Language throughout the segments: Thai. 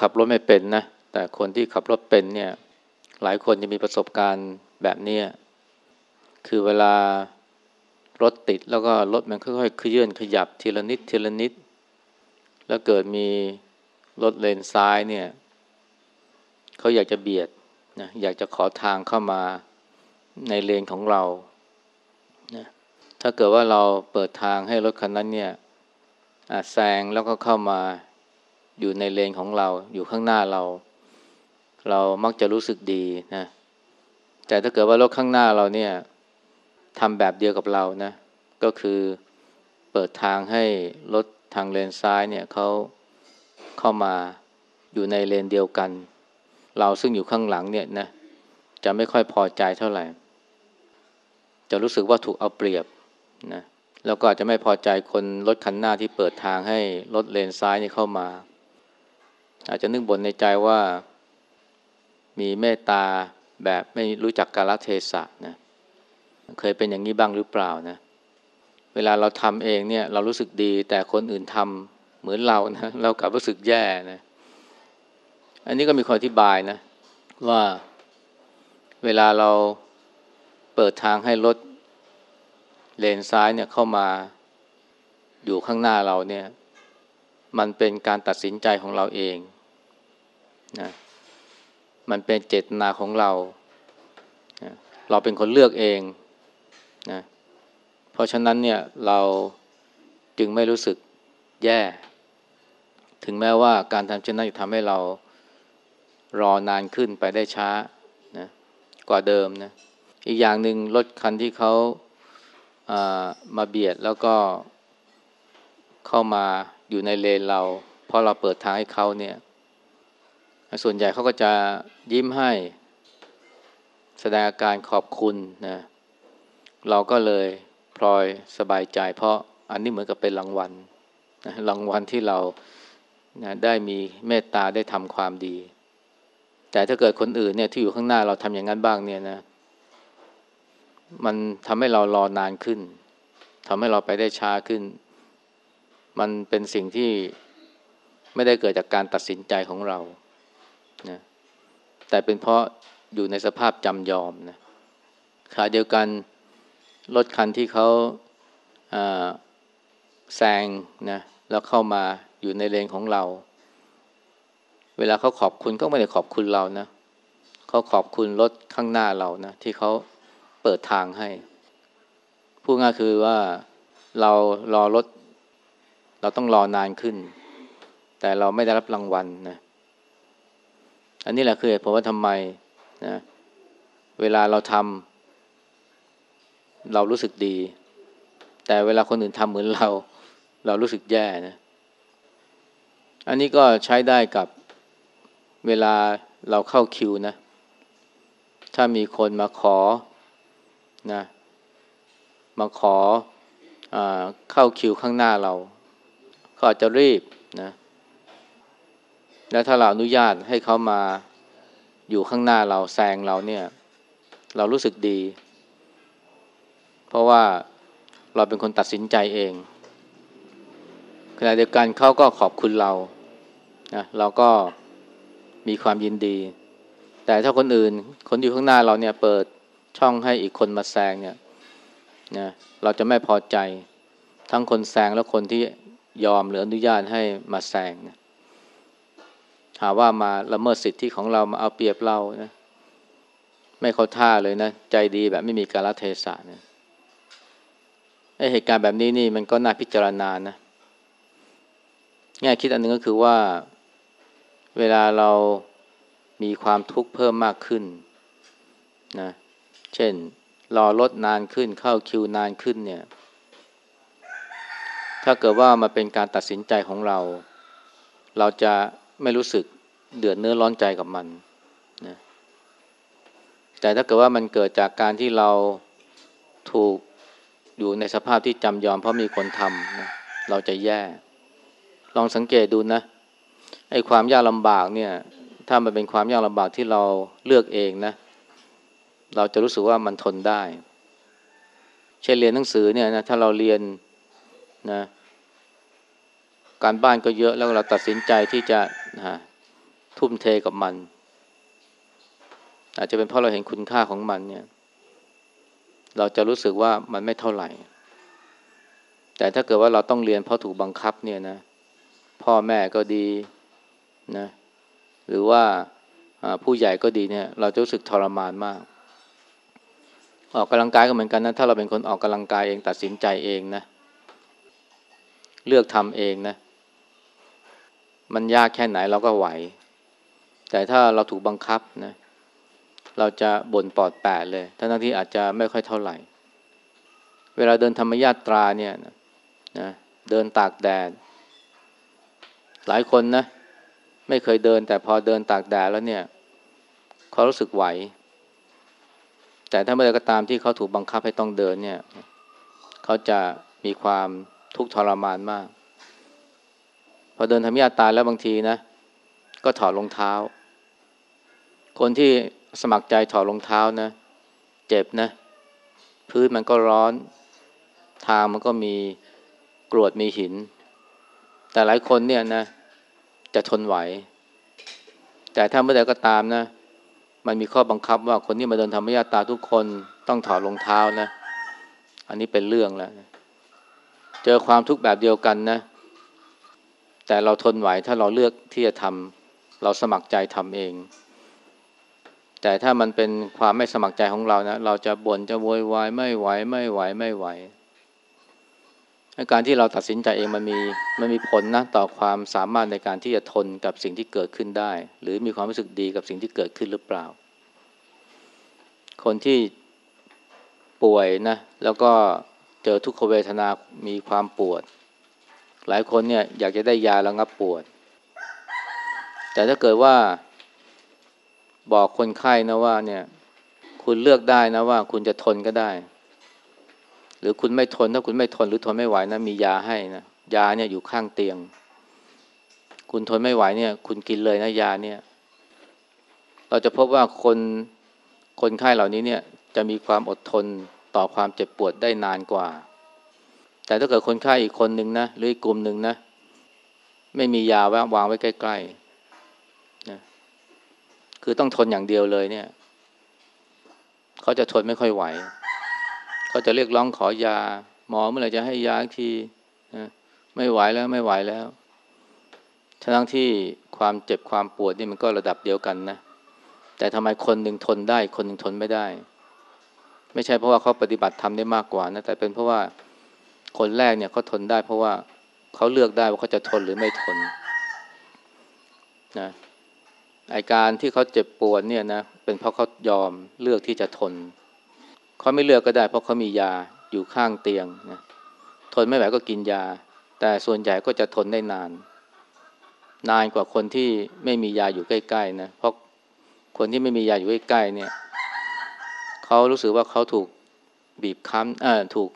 ขับรถไม่เป็นนะ แต่คนที่ขับรถเป็นเนี่ย หลายคนจะมีประสบการณ์แบบนี้คือเวลารถติดแล้วก็รถมันค่อยๆเคลื่อนขยับทีละนิดทีละนิด แล้วเกิดมีรถเลนซ้ายเนี่ยเขาอยากจะเบียดนะอยากจะขอทางเข้ามาในเลนของเรานะถ้าเกิดว่าเราเปิดทางให้รถคันนั้นเนี่ยแซงแล้วก็เข้ามา อยู่ในเลนของเรา อยู่ข้างหน้าเรา เรามักจะรู้สึกดีนะ แต่ถ้าเกิดว่ารถข้างหน้าเราเนี่ยทำแบบเดียวกับเรานะ ก็คือเปิดทางให้รถทางเลนซ้ายเนี่ยเขาเข้ามาอยู่ในเลนเดียวกัน เราซึ่งอยู่ข้างหลังเนี่ยนะจะไม่ค่อยพอใจเท่าไหร่ จะรู้สึกว่าถูกเอาเปรียบนะแล้วก็อาจจะไม่พอใจคนรถคันหน้าที่เปิดทางให้รถเลนซ้ายนี่เข้ามา อาจจะนึกบ่นในใจว่ามีเมตตาแบบไม่รู้จักกาลเทศะนะเคยเป็นอย่างนี้บ้างหรือเปล่านะเวลาเราทำเองเนี่ยเรารู้สึกดี แต่คนอื่นทำเหมือนเรานะเรากลับรู้สึกแย่นะอันนี้ก็มีคนอธิบายนะ ว่าเวลาเราเปิดทางให้รถเลนซ้ายเนี่ยเข้ามาอยู่ข้างหน้าเราเนี่ย มันเป็นการตัดสินใจของเราเองนะมันเป็นเจตนาของเรานะเราเป็นคนเลือกเองนะเพราะฉะนั้นเนี่ยเราจึงไม่รู้สึกแย่ ถึงแม้ว่าการทำเช่นนั้นจะทำให้เรารอนานขึ้นไปได้ช้านะกว่าเดิมนะอีกอย่างหนึ่งรถคันที่เขาามาเบียดแล้วก็เข้ามา อยู่ในเลนเรา เพราะเราเปิดทางให้เขาเนี่ย ส่วนใหญ่เขาก็จะยิ้มให้ แสดงอาการขอบคุณนะ เราก็เลยพลอยสบายใจ เพราะอันนี้เหมือนกับเป็นรางวัลนะรางวัลที่เรานะได้มีเมตตาได้ทำความดี แต่ถ้าเกิดคนอื่นเนี่ยที่อยู่ข้างหน้าเราทำอย่างนั้นบ้างเนี่ยนะ มันทำให้เรารอนานขึ้นทำให้เราไปได้ช้าขึ้น มันเป็นสิ่งที่ไม่ได้เกิดจากการตัดสินใจของเรานะแต่เป็นเพราะอยู่ในสภาพจำยอมนะขาเดียวกันรถคันที่เขาแซงนะแล้วเข้ามาอยู่ในเลนของเรา เวลาเขาขอบคุณก็ไม่ได้ขอบคุณเรานะเขาขอบคุณรถข้างหน้าเรานะที่เขาเปิดทางให้พูดง่ายคือว่าเรารอรถ เราต้องรอนานขึ้น แต่เราไม่ได้รับรางวัลนะอันนี้แหละคือเหตุผลว่าทำไมนะเวลาเราทำเรารู้สึกดี แต่เวลาคนอื่นทำเหมือนเรา เรารู้สึกแย่นะอันนี้ก็ใช้ได้กับเวลาเราเข้าคิวนะ ถ้ามีคนมาขอนะมาขออเข้าคิวข้างหน้าเรา ก็อาจจะรีบนะแล้วถ้าเราอนุญาตให้เขามาอยู่ข้างหน้าเราแซงเราเนี่ย เรารู้สึกดี เพราะว่าเราเป็นคนตัดสินใจเองขณะเดียวกันเขาก็ขอบคุณเรานะเราก็มีความยินดี แต่ถ้าคนอื่น คนอยู่ข้างหน้าเราเนี่ยเปิดช่องให้อีกคนมาแซงเนี่ยนะเราจะไม่พอใจทั้งคนแซงและคนที่ ยอมหรืออนุญาตให้มาแซงนะหาว่ามาละเมิดสิทธิของเรามาเอาเปรียบเรานะไม่เข้าท่าเลยนะ ใจดีแบบไม่มีกาลเทศะนะไอเหตุการณ์แบบนี้นี่มันก็น่าพิจารณานะแง่คิดอันนึงก็คือว่า เวลาเรามีความทุกข์เพิ่มมากขึ้นนะเช่น รอรถนานขึ้นเข้าคิวนานขึ้นเนี่ย ถ้าเกิดว่ามาเป็นการตัดสินใจของเรา เราจะไม่รู้สึกเดือดเนื้อร้อนใจกับมันนะแต่ถ้าเกิดว่ามันเกิดจากการที่เราถูกอยู่ในสภาพที่จำยอมเพราะมีคนทำนะเราจะแย่ ลองสังเกตดูนะไอ้ความยากลำบากเนี่ย ถ้ามันเป็นความยากลำบากที่เราเลือกเองนะ เราจะรู้สึกว่ามันทนได้ เช่นเรียนหนังสือเนี่ยนะถ้าเราเรียน นะการบ้านก็เยอะแล้วเราตัดสินใจที่จะนะทุ่มเทกับมัน อาจจะเป็นเพราะเราเห็นคุณค่าของมันเนี่ยเราจะรู้สึกว่ามันไม่เท่าไหร่ แต่ถ้าเกิดว่าเราต้องเรียนเพราะถูกบังคับเนี่ยนะพ่อแม่ก็ดีนะหรือว่าผู้ใหญ่ก็ดีเนี่ยเราจะรู้สึกทรมานมาก ออกกำลังกายก็เหมือนกันนะถ้าเราเป็นคนออกกำลังกายเองตัดสินใจเองนะ เลือกทำเองนะ มันยากแค่ไหนเราก็ไหว แต่ถ้าเราถูกบังคับนะ เราจะบ่นปอดแปดเลยทั้งที่อาจจะไม่ค่อยเท่าไหร่ เวลาเดินธรรมญาตราเนี่ยนะเดินตากแดด หลายคนนะ ไม่เคยเดิน แต่พอเดินตากแดดแล้วเนี่ยเขารู้สึกไหว แต่ถ้าเมื่อใดก็ตามที่เขาถูกบังคับให้ต้องเดินเนี่ย เขาจะมีความ ทุกทรมานมาก พอเดินธรรมยาตาแล้วบางทีนะ ก็ถอดรองเท้า คนที่สมัครใจถอดรองเท้านะ เจ็บนะ พื้นมันก็ร้อน ทางมันก็มีกรวดมีหิน แต่หลายคนเนี่ยนะ จะทนไหว แต่ถ้าเมื่อใดก็ตามนะ มันมีข้อบังคับว่าคนที่มาเดินธรรมยาตาทุกคนต้องถอดรองเท้านะ อันนี้เป็นเรื่องแล้วนะ เจอความทุกข์แบบเดียวกันนะ แต่เราทนไหวถ้าเราเลือกที่จะทำเราสมัครใจทำเอง แต่ถ้ามันเป็นความไม่สมัครใจของเรานะ เราจะบ่นจะโวยวายไม่ไหวไม่ไหวไม่ไหวการที่เราตัดสินใจเองมันมีมันมีผลนะต่อความสามารถในการที่จะทนกับสิ่งที่เกิดขึ้นได้ หรือมีความรู้สึกดีกับสิ่งที่เกิดขึ้นหรือเปล่า คนที่ป่วยนะ แล้วก็ เจอทุกขเวทนา มีความปวด หลายคนเนี่ยอยากจะได้ยาระงับปวด แต่ถ้าเกิดว่าบอกคนไข้นะว่าเนี่ย คุณเลือกได้นะว่า คุณจะทนก็ได้ หรือคุณไม่ทนถ้าคุณไม่ทนหรือทนไม่ไหวนะมียาให้นะยาเนี่ยอยู่ข้างเตียง คุณทนไม่ไหวเนี่ย คุณกินเลยนะยาเนี่ย เราจะพบว่าคนคนไข้เหล่านี้เนี่ย จะมีความอดทน ต่อความเจ็บปวดได้นานกว่า แต่ถ้าเกิดคนไข้อีกคนหนึ่งนะหรืออีกกลุ่มหนึ่งนะ ไม่มียาวางวางไว้ใกล้ๆนะคือต้องทนอย่างเดียวเลยเนี่ยเขาจะทนไม่ค่อยไหวเขาจะเรียกร้องขอยา หมอเมื่อไหร่จะให้ยาทีนะไม่ไหวแล้วไม่ไหวแล้วทั้งที่ความเจ็บความปวดนี่มันก็ระดับเดียวกันนะ แต่ทำไมคนหนึ่งทนได้ คนหนึ่งทนไม่ได้ ไม่ใช่เพราะว่าเขาปฏิบัติทำได้มากกว่านะแต่เป็นเพราะว่าคนแรกเนี่ยเขาทนได้ เพราะว่าเขาเลือกได้ว่าเขาจะทนหรือไม่ทนนะไอการที่เขาเจ็บปวดเนี่ยนะเป็นเพราะเขายอมเลือกที่จะทนเขาไม่เลือกก็ได้ เพราะเขามียาอยู่ข้างเตียงนะทนไม่ไหวก็กินยา แต่ส่วนใหญ่ก็จะทนได้นาน นานกว่าคนที่ไม่มียาอยู่ใกล้ๆนะเพราะคนที่ไม่มียาอยู่ใกล้ๆเนี่ย เขารู้สึกว่าเขาถูกบีบคั้นเออถูก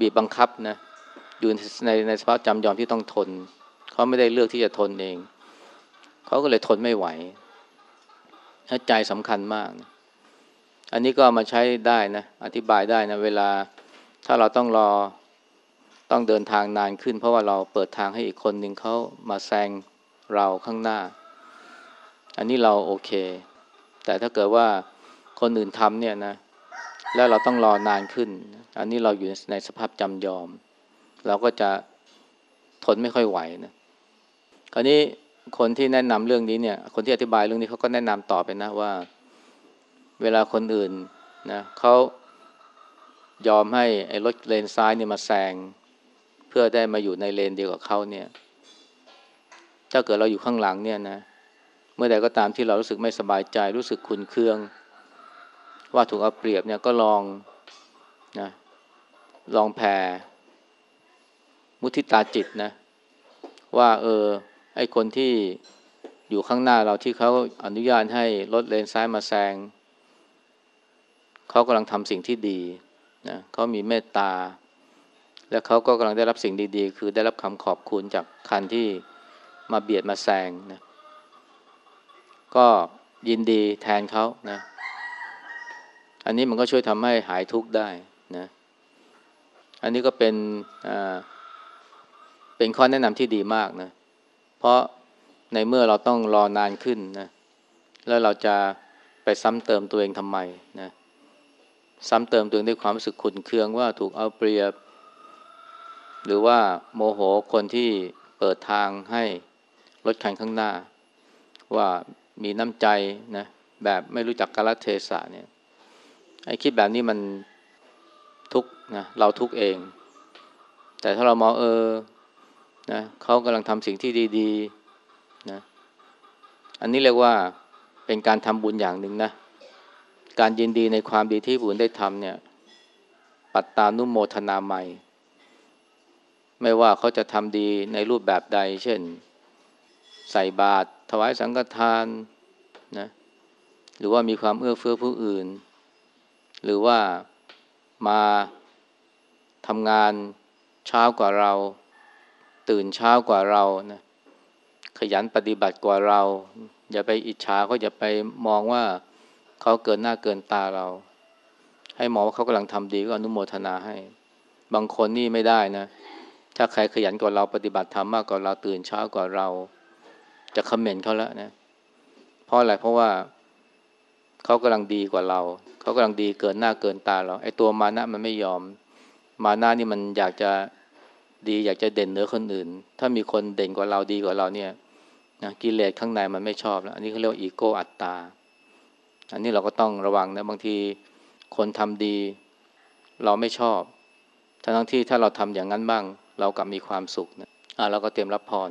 บีบบังคับนะอยู่ในในสภาพจำยอมที่ต้องทน เขาไม่ได้เลือกที่จะทนเอง เขาก็เลยทนไม่ไหวใจสำคัญมากนะอันนี้ก็มาใช้ได้นะ อธิบายได้นะ เวลาถ้าเราต้องรอต้องเดินทางนานขึ้น เพราะว่าเราเปิดทางให้อีกคนหนึ่งเขามาแซงเราข้างหน้า อันนี้เราโอเค แต่ถ้าเกิดว่าคนอื่นทำเนี่ยนะ แล้วเราต้องรอนานขึ้น อันนี้เราอยู่ในสภาพจำยอม เราก็จะทนไม่ค่อยไหวนะคราวนี้คนที่แนะนำเรื่องนี้เนี่ย คนที่อธิบายเรื่องนี้เขาก็แนะนำต่อไปนะว่า เวลาคนอื่นนะเขายอมให้ไอ้รถเลนซ้ายเนี่ยมาแซงเพื่อได้มาอยู่ในเลนเดียวกับเขาเนี่ย ถ้าเกิดเราอยู่ข้างหลังเนี่ยนะ เมื่อใดก็ตามที่เรารู้สึกไม่สบายใจรู้สึกขุนเคือง ว่าถูกเอาเปรียบเนี่ยก็ลองนะลองแผ่มุทิตาจิตนะ ว่าเออไอคนที่อยู่ข้างหน้าเราที่เขาอนุญาตให้รถเลนซ้ายมาแซงเขากำลังทำสิ่งที่ดีนะเขามีเมตตา และเขาก็กำลังได้รับสิ่งดีๆ คือได้รับคำขอบคุณจากคันที่มาเบียดมาแซงนะก็ยินดีแทนเขานะ อันนี้มันก็ช่วยทำให้หายทุกข์ได้นะ อันนี้ก็เป็นเป็นข้อแนะนำที่ดีมากนะ เพราะในเมื่อเราต้องรอนานขึ้นนะ แล้วเราจะไปซ้ำเติมตัวเองทำไมนะซ้ำเติมตัวเองด้วยความรู้สึกขุนเคืองว่าถูกเอาเปรียบ หรือว่าโมโหคนที่เปิดทางให้รถคันข้างหน้า ว่ามีน้ำใจนะแบบไม่รู้จักกาลเทศะเนี่ย ไอ้คิดแบบนี้มันทุกนะเราทุกเอง แต่ถ้าเรามองเออนะเขากำลังทำสิ่งที่ดีๆนะอันนี้เรียกว่าเป็นการทำบุญอย่างหนึ่งนะการยินดีในความดีที่บุญได้ทำเนี่ย ปัตตานุโมทนาใหม่ ไม่ว่าเขาจะทำดีในรูปแบบใด เช่น ใส่บาตรถวายสังฆทานนะหรือว่ามีความเอื้อเฟื้อผู้อื่น หรือว่ามาทำงานเช้ากว่าเรา ตื่นเช้ากว่าเรานะขยันปฏิบัติกว่าเรา อย่าไปอิจฉาเขาอย่าไปมองว่าเขาเกินหน้าเกินตาเรา ให้มองว่าเขากำลังทำดีก็อนุโมทนาให้ บางคนนี่ไม่ได้นะ ถ้าใครขยันกว่าเราปฏิบัติธรรมมากกว่าเราตื่นเช้ากว่าเรา จะคอมเมนต์เขาแล้วนะเพราะอะไรเพราะว่าเขากำลังดีกว่าเรา เขากำลังดีเกินหน้าเกินตาเราไอ้ตัวมานะมันไม่ยอม มานะนี่มันอยากจะดีอยากจะเด่นเหนือคนอื่น ถ้ามีคนเด่นกว่าเราดีกว่าเราเนี่ยนะกิเลสข้างในมันไม่ชอบแล้ว อันนี้เขาเรียกว่าอีโก้อัตตา อันนี้เราก็ต้องระวังนะบางทีคนทำดี เราไม่ชอบทั้งที่ถ้าเราทำอย่างนั้นบ้าง เรากลับมีความสุขนะอ่าเราก็เตรียมรับพร